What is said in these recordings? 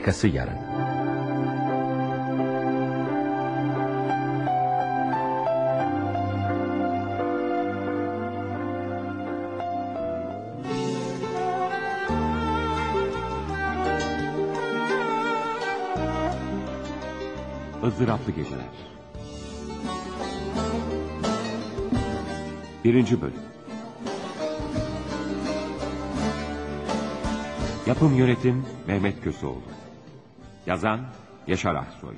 Arkası yarın. ızdıraplı geceler. Birinci bölüm. Yapım yönetim Mehmet Köseoğlu. Yazan Yaşar Aksoy.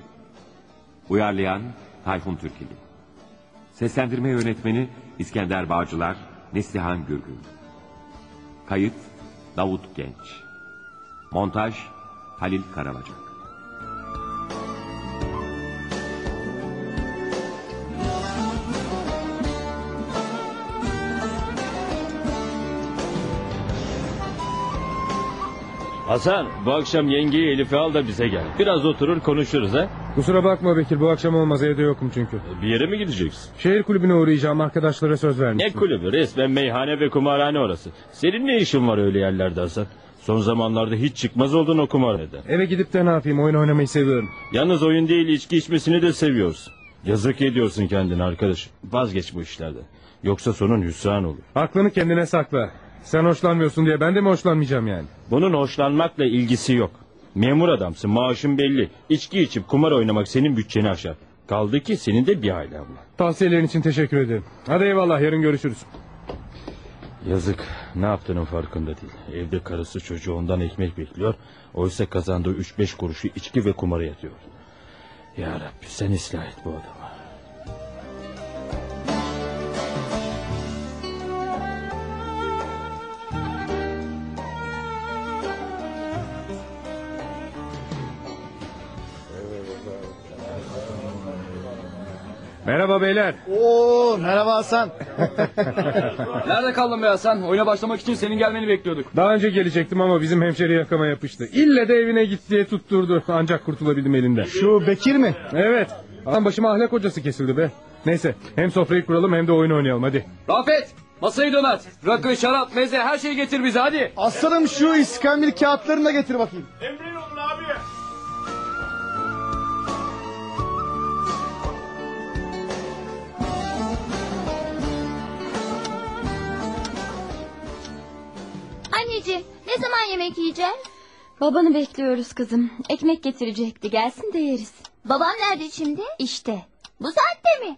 Uyarlayan Tayfun Türkili. Seslendirme yönetmeni İskender Bağcılar, Neslihan Gürgün. Kayıt Davut Genç. Montaj Halil Karabacak. Hasan bu akşam yengeyi Elif'i al da bize gel. Biraz oturur konuşuruz ha. Kusura bakma Bekir bu akşam olmaz evde yokum çünkü. Bir yere mi gideceksin? Şehir kulübüne uğrayacağım arkadaşlara söz Ne vermiştim. kulübü resmen meyhane ve kumarhane orası. Senin ne işin var öyle yerlerde Hasan? Son zamanlarda hiç çıkmaz oldun o kumarhaneden. Eve gidip de ne yapayım oyun oynamayı seviyorum. Yalnız oyun değil içki içmesini de seviyorsun. Yazık ediyorsun kendine arkadaş. Vazgeç bu işlerden. Yoksa sonun hüsran olur. Aklını kendine sakla. Sen hoşlanmıyorsun diye ben de mi hoşlanmayacağım yani? Bunun hoşlanmakla ilgisi yok. Memur adamsın maaşın belli. İçki içip kumar oynamak senin bütçeni aşar. Kaldı ki senin de bir ailen var. Tavsiyelerin için teşekkür ederim. Hadi eyvallah yarın görüşürüz. Yazık ne yaptığının farkında değil. Evde karısı çocuğu ondan ekmek bekliyor. Oysa kazandığı üç beş kuruşu içki ve kumara yatıyor. Ya Rabbi sen ıslah et bu adamı. Merhaba beyler. Oo merhaba Hasan. Nerede kaldın be Hasan? Oyuna başlamak için senin gelmeni bekliyorduk. Daha önce gelecektim ama bizim hemşeri yakama yapıştı. İlle de evine git diye tutturdu. Ancak kurtulabildim elinden. Şu Bekir mi? Evet. Adam başıma ahlak hocası kesildi be. Neyse hem sofrayı kuralım hem de oyun oynayalım hadi. Rafet! Masayı donat. Rakı, şarap, meze her şeyi getir bize hadi. Aslanım şu iskambil kağıtlarını da getir bakayım. Anneciğim ne zaman yemek yiyeceğiz? Babanı bekliyoruz kızım. Ekmek getirecekti. Gelsin de yeriz. Babam nerede şimdi? İşte. Bu saatte mi?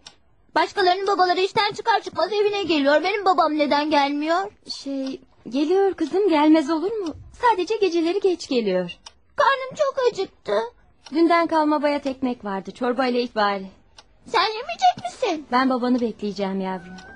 Başkalarının babaları işten çıkar çıkmaz evine geliyor. Benim babam neden gelmiyor? Şey geliyor kızım gelmez olur mu? Sadece geceleri geç geliyor. Karnım çok acıktı. Dünden kalma bayat ekmek vardı. Çorba ile ilk bari. Sen yemeyecek misin? Ben babanı bekleyeceğim yavrum.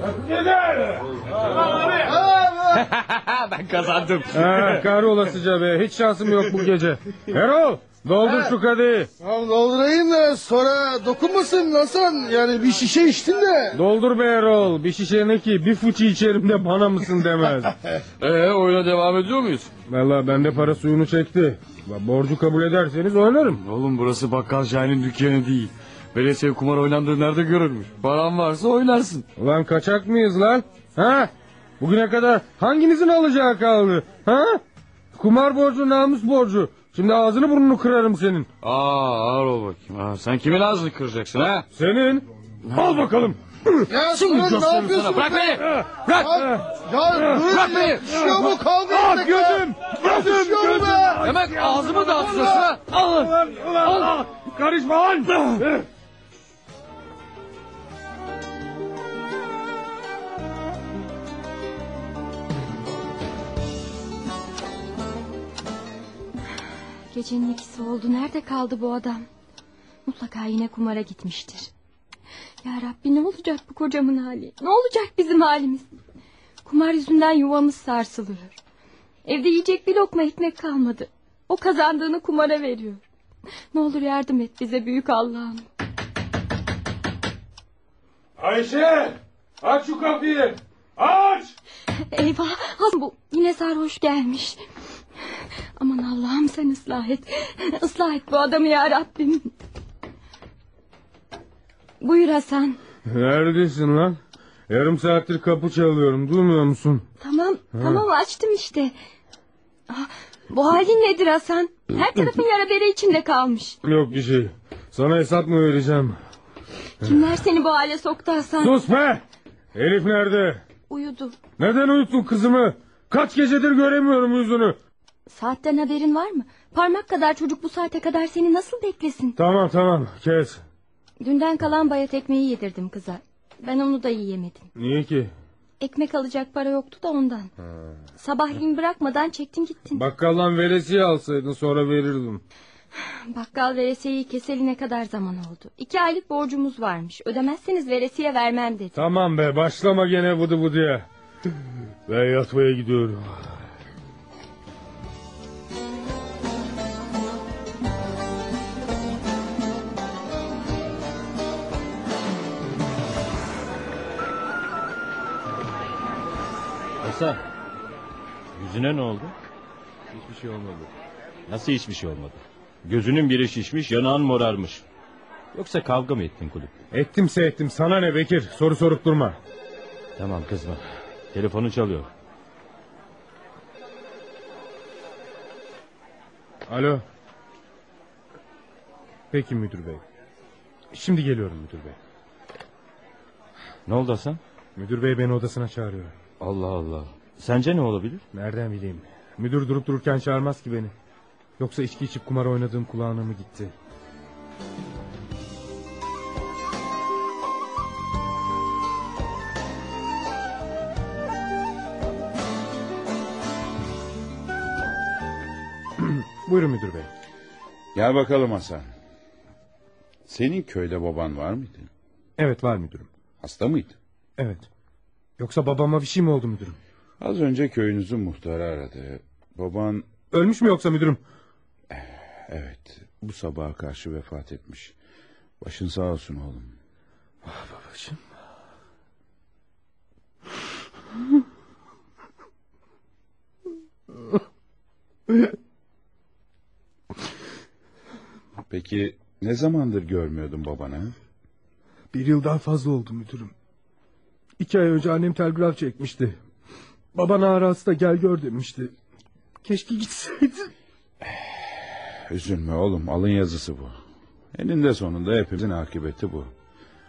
ben kazandım. Ha, kahrolasıca be hiç şansım yok bu gece. Erol doldur şu kadehi. Ya doldurayım da sonra dokunmasın Hasan. Yani bir şişe içtin de. Doldur be Erol bir şişe ne ki bir fıçı içerim de bana mısın demez. Ee oyuna devam ediyor muyuz? Valla bende para suyunu çekti. Borcu kabul ederseniz oynarım. Oğlum burası bakkal Şahin'in dükkanı değil. Veresiye kumar oynandığı nerede görülmüş? Paran varsa oynarsın. Ulan kaçak mıyız lan? Ha? Bugüne kadar hanginizin alacağı kaldı? Ha? Kumar borcu namus borcu. Şimdi ağzını burnunu kırarım senin. Aa ağır ol bakayım. Aa, sen kimin ağzını kıracaksın ha? Senin? Al bakalım. Ya sonra ne yapıyorsun? Bırak beni! Bırak. Ya. Bırak beni. Düşüyor bu kavga Ah ya. gözüm. Gözüm gözüm. Demek ağzımı dağıtıyorsun ha? Al! Al. Karışma lan. Gecenin ikisi oldu. Nerede kaldı bu adam? Mutlaka yine kumara gitmiştir. Ya Rabbi ne olacak bu kocamın hali? Ne olacak bizim halimiz? Kumar yüzünden yuvamız sarsılıyor. Evde yiyecek bir lokma ekmek kalmadı. O kazandığını kumara veriyor. Ne olur yardım et bize büyük Allah'ım. Ayşe aç şu kapıyı. Aç. Eyvah Hasan bu yine sarhoş gelmiş. Aman Allah'ım sen ıslah et. Islah et bu adamı ya Rabbim. Buyur Hasan. Neredesin lan? Yarım saattir kapı çalıyorum duymuyor musun? Tamam tamam açtım işte. Ah, bu halin nedir Hasan? Her tarafın yara bere içinde kalmış. Yok bir şey. Sana hesap mı vereceğim? Kimler seni bu hale soktu Hasan? Sus be! Elif nerede? Uyudu. Neden uyuttun kızımı? Kaç gecedir göremiyorum yüzünü. Saatten haberin var mı? Parmak kadar çocuk bu saate kadar seni nasıl beklesin? Tamam tamam kes. Dünden kalan bayat ekmeği yedirdim kıza. Ben onu da yiyemedim. Niye ki? Ekmek alacak para yoktu da ondan. Sabahleyin bırakmadan çektin gittin. Bakkaldan veresiye alsaydın sonra verirdim. Bakkal veresiyeyi keseline kadar zaman oldu. İki aylık borcumuz varmış. Ödemezseniz veresiye vermem dedi. Tamam be başlama gene bıdı bıdıya. Ben yatmaya gidiyorum. Hasan. Yüzüne ne oldu? Hiçbir şey olmadı. Nasıl hiçbir şey olmadı? Gözünün biri şişmiş yanağın morarmış. Yoksa kavga mı ettin kulüp? Ettimse ettim sana ne Bekir soru sorup durma. Tamam kızma. Telefonu çalıyor. Alo. Peki müdür bey. Şimdi geliyorum müdür bey. Ne oldu Hasan? Müdür bey beni odasına çağırıyor. Allah Allah. Sence ne olabilir? Nereden bileyim? Müdür durup dururken çağırmaz ki beni. Yoksa içki içip kumar oynadığım kulağına mı gitti? Buyurun müdür bey. Gel bakalım Hasan. Senin köyde baban var mıydı? Evet var müdürüm. Hasta mıydı? Evet. Yoksa babama bir şey mi oldu müdürüm? Az önce köyünüzün muhtarı aradı. Baban Ölmüş mü yoksa müdürüm? evet bu sabaha karşı vefat etmiş. Başın sağ olsun oğlum. Babacığım. Peki ne zamandır görmüyordun babanı? Bir yıldan fazla oldu müdürüm. İki ay önce annem telgraf çekmişti. Baban ağrı hasta gel gör demişti. Keşke gitseydin. Üzülme oğlum alın yazısı bu. Eninde sonunda hepimizin akıbeti bu.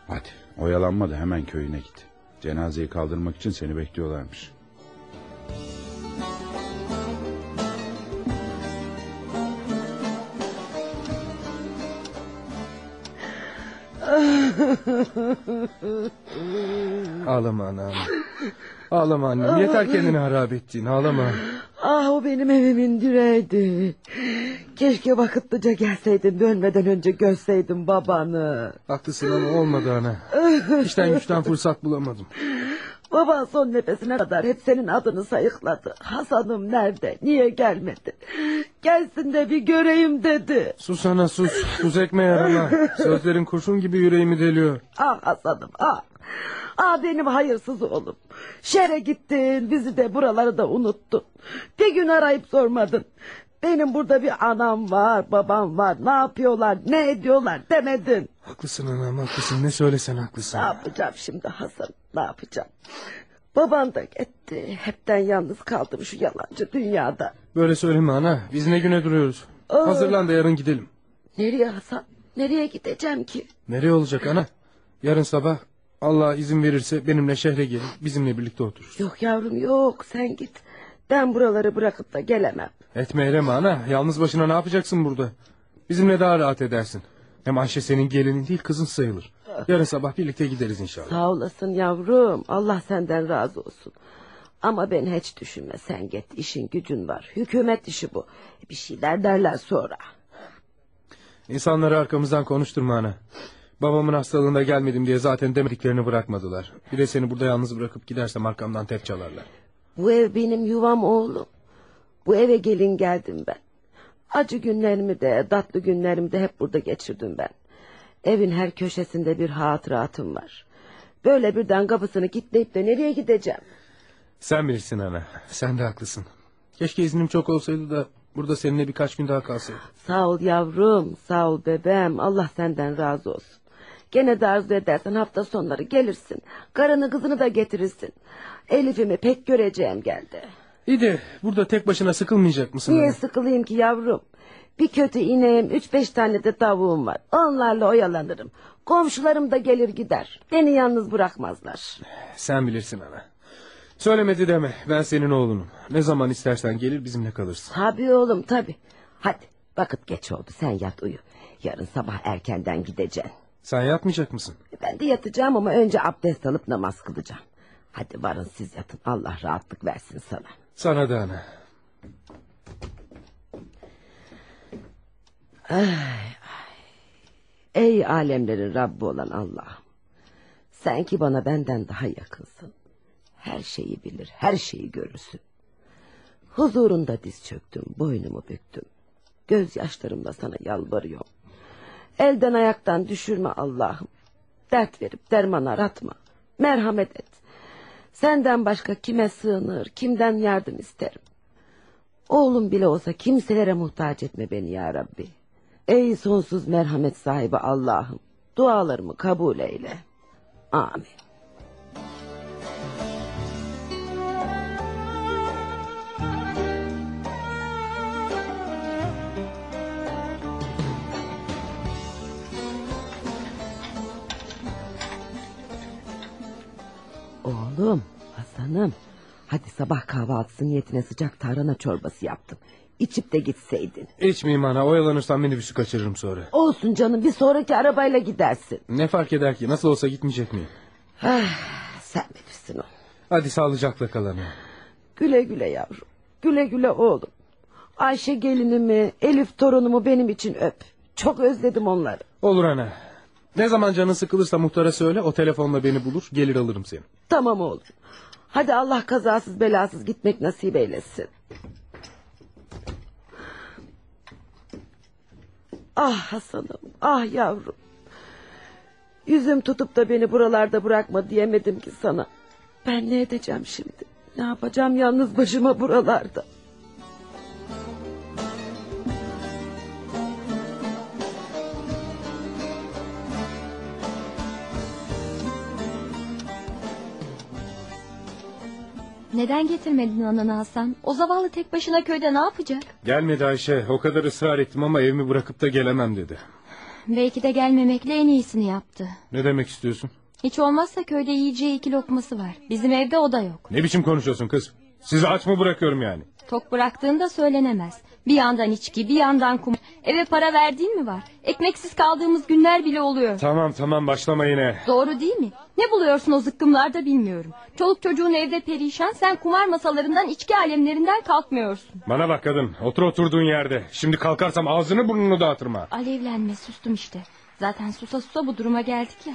Hadi oyalanma da hemen köyüne git. Cenazeyi kaldırmak için seni bekliyorlarmış. Ağlama anam. Ağlama annem. Yeter kendini harap ettiğin. Ağlama. Ah o benim evimin direğiydi. Keşke vakitlice gelseydin dönmeden önce görseydin babanı. Haklısın ama olmadı ana. İşten güçten fırsat bulamadım. Baban son nefesine kadar hep senin adını sayıkladı. Hasan'ım nerede? Niye gelmedi? Gelsin de bir göreyim dedi. Sus ana sus. Sus ekme yarama. Sözlerin kurşun gibi yüreğimi deliyor. Ah Hasan'ım ah. Ah benim hayırsız oğlum. Şere gittin bizi de buraları da unuttun. Bir gün arayıp sormadın. Benim burada bir anam var babam var ne yapıyorlar ne ediyorlar demedin. Haklısın anam haklısın. Ne söylesen haklısın. Ne yapacağım şimdi Hasan ne yapacağım? Baban da gitti. Hepten yalnız kaldım şu yalancı dünyada. Böyle söyleme ana. Biz ne güne duruyoruz. Hazırlan da yarın gidelim. Nereye Hasan? Nereye gideceğim ki? Nereye olacak ana? Yarın sabah Allah izin verirse benimle şehre gelin. Bizimle birlikte otururuz. Yok yavrum yok sen git. Ben buraları bırakıp da gelemem. Etme eyleme ana. Yalnız başına ne yapacaksın burada? Bizimle daha rahat edersin. Hem Ayşe senin gelinin değil kızın sayılır. Yarın sabah birlikte gideriz inşallah. Sağ olasın yavrum. Allah senden razı olsun. Ama ben hiç düşünme sen git. işin gücün var. Hükümet işi bu. Bir şeyler derler sonra. İnsanları arkamızdan konuşturma ana. Babamın hastalığında gelmedim diye zaten demediklerini bırakmadılar. Bir de seni burada yalnız bırakıp gidersem arkamdan tep çalarlar. Bu ev benim yuvam oğlum. Bu eve gelin geldim ben. Acı günlerimi de tatlı günlerimi de hep burada geçirdim ben. Evin her köşesinde bir hatıratım var. Böyle birden kapısını kilitleyip de nereye gideceğim? Sen bilirsin ana. Sen de haklısın. Keşke iznim çok olsaydı da burada seninle birkaç gün daha kalsaydım. Sağ ol yavrum, sağ ol bebeğim. Allah senden razı olsun. Gene de arzu edersen hafta sonları gelirsin. Karını kızını da getirirsin. Elif'imi pek göreceğim geldi. İyi de burada tek başına sıkılmayacak mısın? Niye ana? sıkılayım ki yavrum? Bir kötü ineğim, üç beş tane de tavuğum var. Onlarla oyalanırım. Komşularım da gelir gider. Beni yalnız bırakmazlar. Sen bilirsin ana. Söylemedi deme. Ben senin oğlunum. Ne zaman istersen gelir bizimle kalırsın. Tabii oğlum tabii. Hadi vakit geç oldu sen yat uyu. Yarın sabah erkenden gideceksin. Sen yatmayacak mısın? Ben de yatacağım ama önce abdest alıp namaz kılacağım. Hadi varın siz yatın. Allah rahatlık versin sana. Sana da ana. Ey alemlerin Rabbi olan Allah'ım. Sen ki bana benden daha yakınsın. Her şeyi bilir, her şeyi görürsün. Huzurunda diz çöktüm, boynumu büktüm. Gözyaşlarımla sana yalvarıyorum. Elden ayaktan düşürme Allah'ım. Dert verip derman aratma. Merhamet et. Senden başka kime sığınır, kimden yardım isterim. Oğlum bile olsa kimselere muhtaç etme beni ya Rabbi. Ey sonsuz merhamet sahibi Allah'ım. Dualarımı kabul eyle. Amin. Oğlum, Hasan'ım. Hadi sabah kahvaltısı niyetine sıcak tarhana çorbası yaptım. İçip de gitseydin. İçmeyeyim ana. Oyalanırsan minibüsü kaçırırım sonra. Olsun canım bir sonraki arabayla gidersin. Ne fark eder ki? Nasıl olsa gitmeyecek miyim? Sen bilirsin o. Hadi sağlıcakla kal ana. Güle güle yavrum. Güle güle oğlum. Ayşe gelinimi, Elif torunumu benim için öp. Çok özledim onları. Olur ana. Ne zaman canın sıkılırsa muhtara söyle. O telefonla beni bulur. Gelir alırım seni. Tamam oğlum. Hadi Allah kazasız belasız gitmek nasip eylesin. Ah Hasan'ım, ah yavrum. Yüzüm tutup da beni buralarda bırakma diyemedim ki sana. Ben ne edeceğim şimdi? Ne yapacağım yalnız başıma buralarda? Neden getirmedin ananı Hasan? O zavallı tek başına köyde ne yapacak? Gelmedi Ayşe. O kadar ısrar ettim ama evimi bırakıp da gelemem dedi. Belki de gelmemekle en iyisini yaptı. Ne demek istiyorsun? Hiç olmazsa köyde yiyeceği iki lokması var. Bizim evde o da yok. Ne biçim konuşuyorsun kız? Sizi aç mı bırakıyorum yani? Tok bıraktığında söylenemez. Bir yandan içki bir yandan kum. Eve para verdiğin mi var? Ekmeksiz kaldığımız günler bile oluyor. Tamam tamam başlama yine. Doğru değil mi? Ne buluyorsun o zıkkımlarda bilmiyorum. Çoluk çocuğun evde perişan sen kumar masalarından içki alemlerinden kalkmıyorsun. Bana bak kadın otur oturduğun yerde. Şimdi kalkarsam ağzını burnunu dağıtırma. Alevlenme sustum işte. Zaten susa susa bu duruma geldik ya.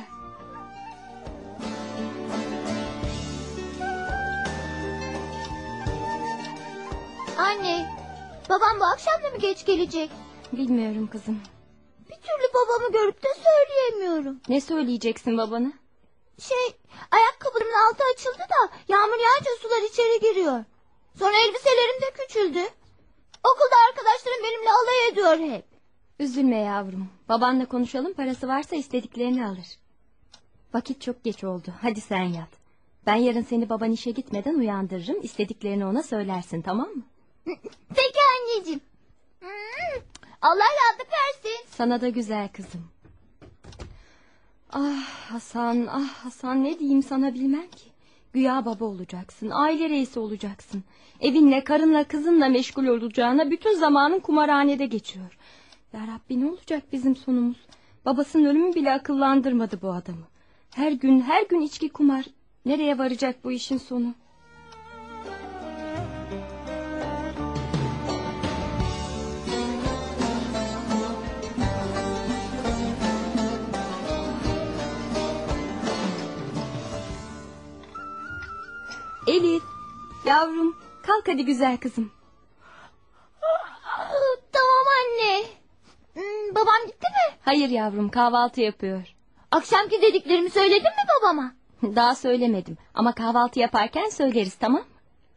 Anne, babam bu akşam da mı geç gelecek? Bilmiyorum kızım. Bir türlü babamı görüp de söyleyemiyorum. Ne söyleyeceksin babana? Şey, ayakkabımın altı açıldı da yağmur yağınca sular içeri giriyor. Sonra elbiselerim de küçüldü. Okulda arkadaşlarım benimle alay ediyor hep. Üzülme yavrum. Babanla konuşalım parası varsa istediklerini alır. Vakit çok geç oldu. Hadi sen yat. Ben yarın seni baban işe gitmeden uyandırırım. İstediklerini ona söylersin tamam mı? Peki anneciğim. Allah rahatlık versin. Sana da güzel kızım. Ah Hasan, ah Hasan ne diyeyim sana bilmem ki. Güya baba olacaksın, aile reisi olacaksın. Evinle, karınla, kızınla meşgul olacağına bütün zamanın kumarhanede geçiyor. Ya Rabbi ne olacak bizim sonumuz? Babasının ölümü bile akıllandırmadı bu adamı. Her gün, her gün içki kumar. Nereye varacak bu işin sonu? Yavrum kalk hadi güzel kızım. Tamam anne. Hmm, babam gitti mi? Hayır yavrum kahvaltı yapıyor. Akşamki dediklerimi söyledin mi babama? Daha söylemedim ama kahvaltı yaparken söyleriz tamam?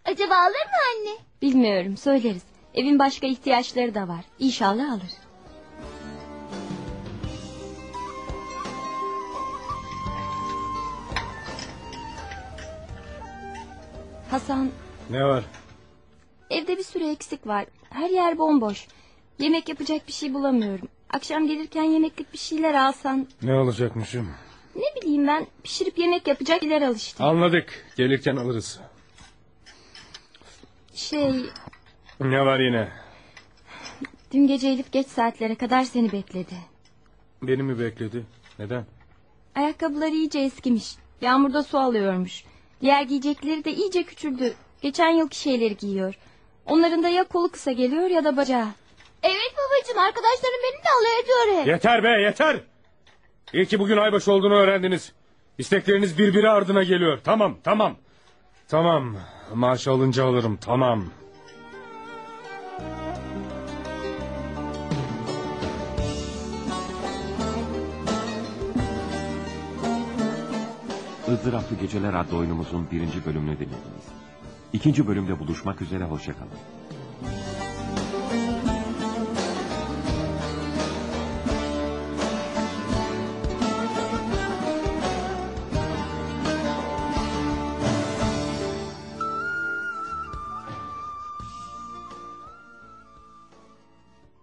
Acaba alır mı anne? Bilmiyorum söyleriz. Evin başka ihtiyaçları da var. İnşallah alır. Hasan ne var? evde bir sürü eksik var. Her yer bomboş. Yemek yapacak bir şey bulamıyorum. Akşam gelirken yemeklik bir şeyler alsan. Ne olacakmışım? Ne bileyim ben pişirip yemek yapacak şeyler al işte. Anladık. Gelirken alırız. Şey Ne var yine? dün gece Elif geç saatlere kadar seni bekledi. Beni mi bekledi? Neden? Ayakkabıları iyice eskimiş. Yağmurda su alıyormuş. Diğer giyecekleri de iyice küçüldü. Geçen yılki şeyleri giyiyor. Onların da ya kolu kısa geliyor ya da bacağı. Evet babacığım arkadaşlarım beni de alay ediyor hep. Yeter be yeter. İyi ki bugün aybaşı olduğunu öğrendiniz. İstekleriniz birbiri ardına geliyor. Tamam tamam. Tamam. Maaş alınca alırım tamam. Izdıraplı Geceler adlı oyunumuzun birinci bölümünü dinlediniz. İkinci bölümde buluşmak üzere hoşçakalın.